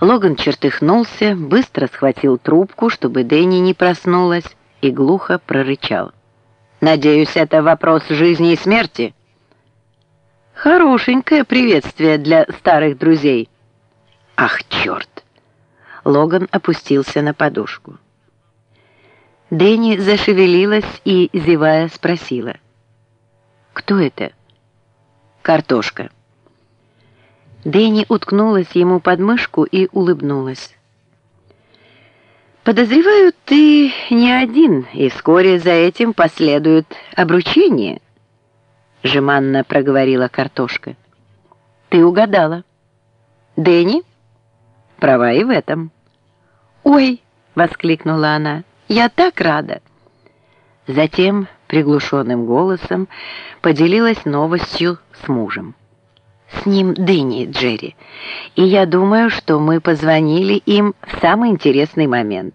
Логан чертыхнулся, быстро схватил трубку, чтобы Дэнни не проснулась, и глухо прорычал. «Надеюсь, это вопрос жизни и смерти?» «Хорошенькое приветствие для старых друзей». «Ах, черт!» Логан опустился на подушку. Дэнни зашевелилась и, зевая, спросила. «Кто это?» «Картошка». Дэнни уткнулась ему под мышку и улыбнулась. «Подозреваю, ты не один, и вскоре за этим последует обручение», — жеманно проговорила картошка. «Ты угадала. Дэнни, права и в этом». «Ой!» — воскликнула она. «Я так рада!» Затем приглушенным голосом поделилась новостью с мужем. С ним Дэнни, Джерри. И я думаю, что мы позвонили им в самый интересный момент.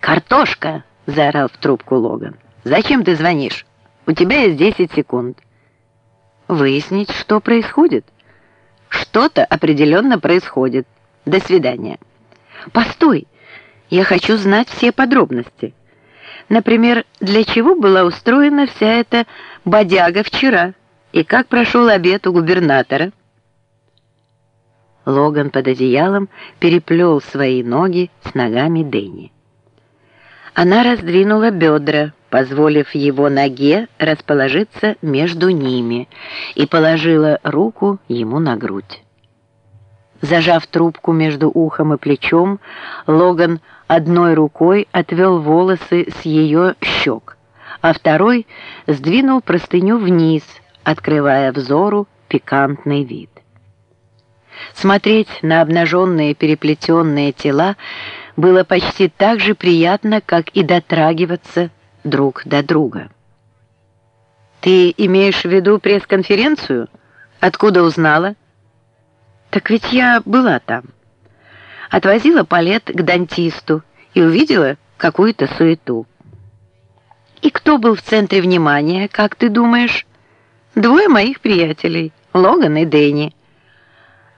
«Картошка!» — заорал в трубку Логан. «Зачем ты звонишь? У тебя есть 10 секунд». «Выяснить, что происходит?» «Что-то определенно происходит. До свидания». «Постой! Я хочу знать все подробности. Например, для чего была устроена вся эта бодяга вчера?» И как прошел обед у губернатора? Логан под одеялом переплел свои ноги с ногами Дэнни. Она раздвинула бедра, позволив его ноге расположиться между ними, и положила руку ему на грудь. Зажав трубку между ухом и плечом, Логан одной рукой отвел волосы с ее щек, а второй сдвинул простыню вниз, открывая взору пикантный вид. Смотреть на обнаженные переплетенные тела было почти так же приятно, как и дотрагиваться друг до друга. «Ты имеешь в виду пресс-конференцию? Откуда узнала?» «Так ведь я была там. Отвозила палет к дантисту и увидела какую-то суету». «И кто был в центре внимания, как ты думаешь?» Двое моих приятелей, Логан и Дэнни.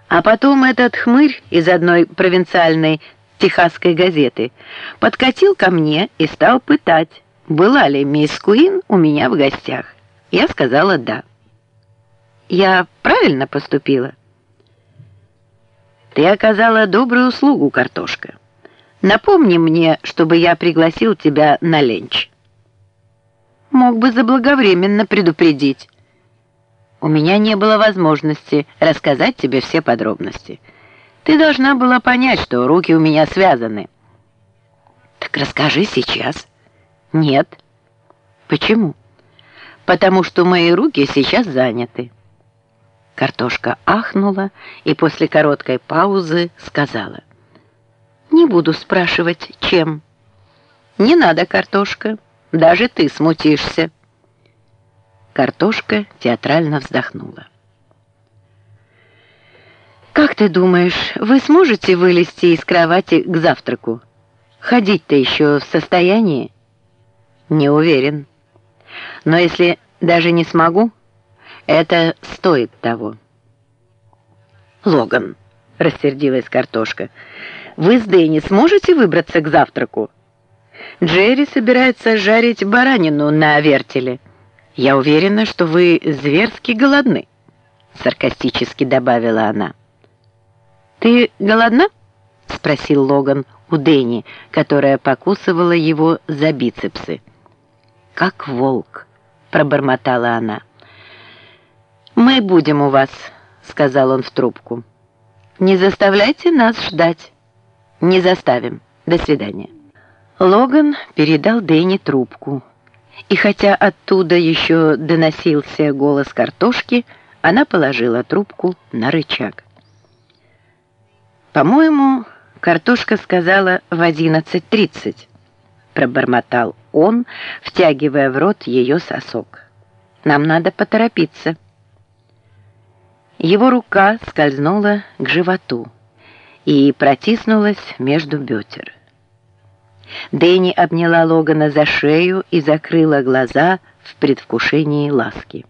А потом этот хмырь из одной провинциальной техасской газеты подкатил ко мне и стал пытать, была ли мисс Куин у меня в гостях. Я сказала «да». Я правильно поступила? Ты оказала добрую услугу, картошка. Напомни мне, чтобы я пригласил тебя на ленч. Мог бы заблаговременно предупредить. У меня не было возможности рассказать тебе все подробности. Ты должна была понять, что руки у меня связаны. Так расскажи сейчас. Нет. Почему? Потому что мои руки сейчас заняты. Картошка ахнула и после короткой паузы сказала. «Не буду спрашивать, чем». «Не надо, картошка, даже ты смутишься». Картошка театрально вздохнула. «Как ты думаешь, вы сможете вылезти из кровати к завтраку? Ходить-то еще в состоянии?» «Не уверен. Но если даже не смогу, это стоит того». «Логан», — рассердилась картошка, — «вы с Дэнни сможете выбраться к завтраку? Джерри собирается жарить баранину на вертеле». «Я уверена, что вы зверски голодны», — саркастически добавила она. «Ты голодна?» — спросил Логан у Дэнни, которая покусывала его за бицепсы. «Как волк», — пробормотала она. «Мы будем у вас», — сказал он в трубку. «Не заставляйте нас ждать». «Не заставим. До свидания». Логан передал Дэнни трубку. И хотя оттуда еще доносился голос картошки, она положила трубку на рычаг. «По-моему, картошка сказала в 11.30», пробормотал он, втягивая в рот ее сосок. «Нам надо поторопиться». Его рука скользнула к животу и протиснулась между бедер. Дэнни обняла Логана за шею и закрыла глаза в предвкушении ласки.